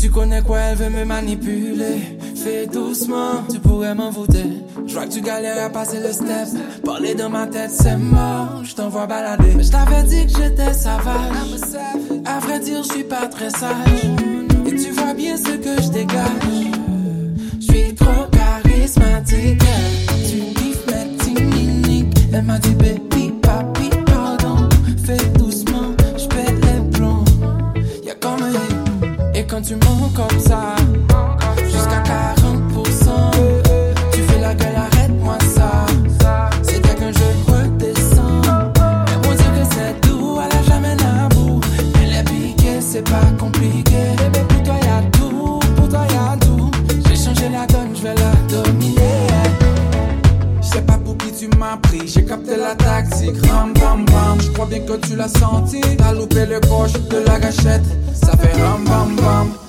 tu connais quoi, elle veut me manipuler. Fais doucement, tu pourrais m'en voter. Je vois que tu galères à passer le step. Parler dans ma tête, c'est mort. Je t'envoie balader. Je t'avais dit que j'étais savage. À vrai dire, je suis pas très sage. Et tu vois bien ce que je dégage. c'est pas compliqué. Bébé, pour toi y'a tout, pour toi y'a tout. J'ai changé la donne, je vais la dominer. Je sais pas pour qui tu m'as pris, j'ai capté la tactique. Ram, bam, bam, je crois bien que tu l'as senti. T'as loupé le coche de la gâchette, ça fait ram, bam, bam.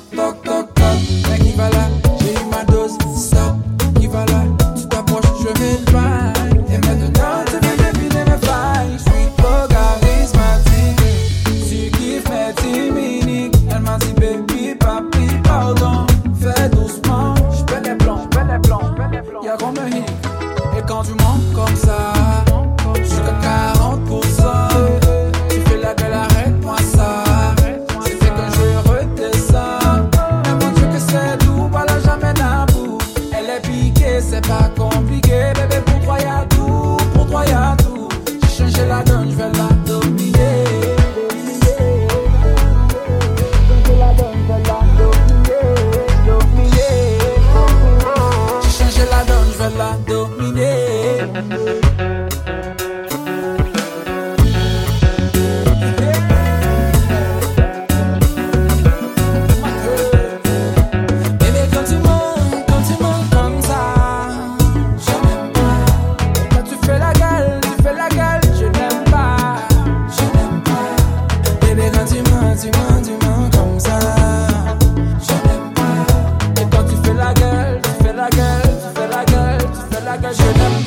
c'est pas compliqué, bébé, pour toi y'a tout, pour toi y'a tout. J'ai changé la donne, je vais la dominer. J'ai changé la donne, je vais la dominer. pressure them.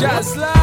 Just love.